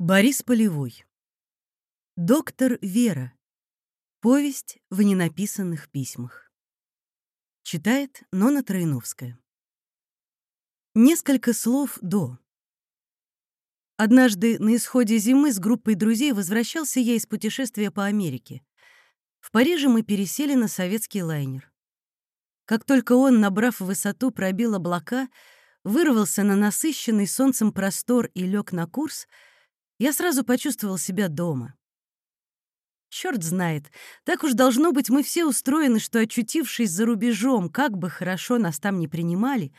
Борис Полевой. Доктор Вера. Повесть в ненаписанных письмах. Читает Нона Троиновская. Несколько слов до. Однажды на исходе зимы с группой друзей возвращался я из путешествия по Америке. В Париже мы пересели на советский лайнер. Как только он, набрав высоту, пробил облака, вырвался на насыщенный солнцем простор и лег на курс — я сразу почувствовал себя дома. Черт знает, так уж должно быть, мы все устроены, что, очутившись за рубежом, как бы хорошо нас там не принимали,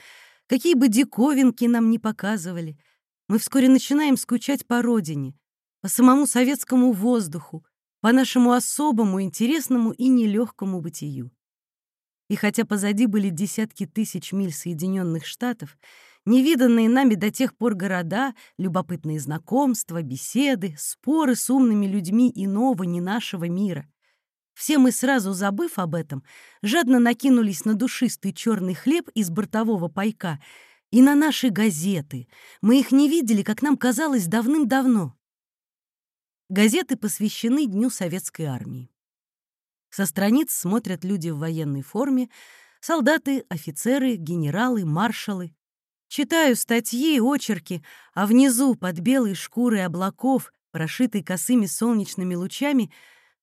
какие бы диковинки нам не показывали, мы вскоре начинаем скучать по родине, по самому советскому воздуху, по нашему особому, интересному и нелегкому бытию. И хотя позади были десятки тысяч миль Соединенных Штатов, невиданные нами до тех пор города, любопытные знакомства, беседы, споры с умными людьми иного, не нашего мира. Все мы, сразу забыв об этом, жадно накинулись на душистый черный хлеб из бортового пайка и на наши газеты. Мы их не видели, как нам казалось, давным-давно. Газеты посвящены Дню Советской Армии. Со страниц смотрят люди в военной форме, солдаты, офицеры, генералы, маршалы. Читаю статьи, очерки, а внизу, под белой шкурой облаков, прошитой косыми солнечными лучами,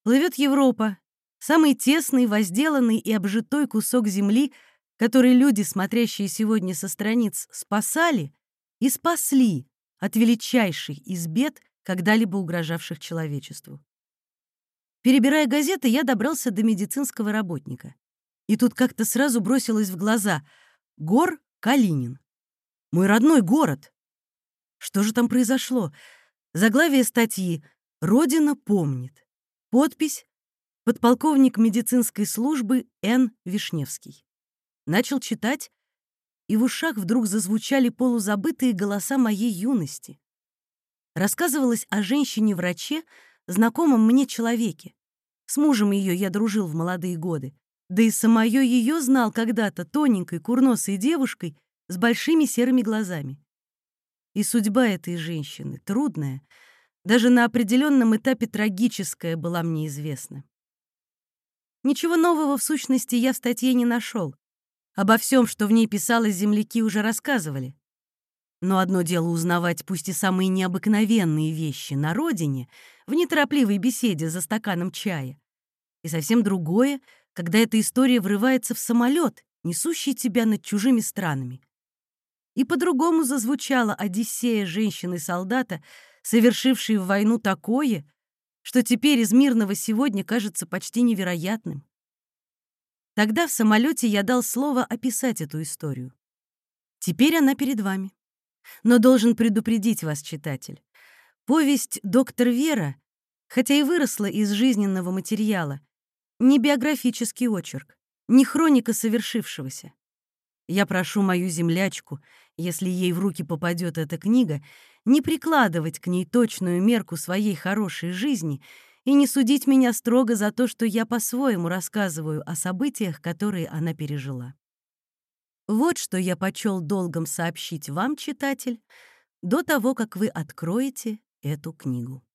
плывет Европа, самый тесный, возделанный и обжитой кусок земли, который люди, смотрящие сегодня со страниц, спасали и спасли от величайшей из бед, когда-либо угрожавших человечеству. Перебирая газеты, я добрался до медицинского работника. И тут как-то сразу бросилось в глаза — Гор Калинин. Мой родной город. Что же там произошло? Заглавие статьи «Родина помнит». Подпись «Подполковник медицинской службы Н. Вишневский». Начал читать, и в ушах вдруг зазвучали полузабытые голоса моей юности. Рассказывалось о женщине-враче, знакомом мне человеке. С мужем ее я дружил в молодые годы. Да и самое ее знал когда-то тоненькой курносой девушкой, с большими серыми глазами. И судьба этой женщины, трудная, даже на определенном этапе трагическая, была мне известна. Ничего нового в сущности я в статье не нашел. Обо всем, что в ней писалось, земляки уже рассказывали. Но одно дело узнавать пусть и самые необыкновенные вещи на родине, в неторопливой беседе за стаканом чая. И совсем другое, когда эта история врывается в самолет, несущий тебя над чужими странами. И по-другому зазвучала Одиссея женщины-солдата, совершившей в войну такое, что теперь из мирного сегодня кажется почти невероятным. Тогда в самолете я дал слово описать эту историю. Теперь она перед вами. Но должен предупредить вас, читатель. Повесть «Доктор Вера», хотя и выросла из жизненного материала, не биографический очерк, не хроника совершившегося. Я прошу мою землячку, если ей в руки попадет эта книга, не прикладывать к ней точную мерку своей хорошей жизни и не судить меня строго за то, что я по-своему рассказываю о событиях, которые она пережила. Вот что я почел долгом сообщить вам, читатель, до того, как вы откроете эту книгу.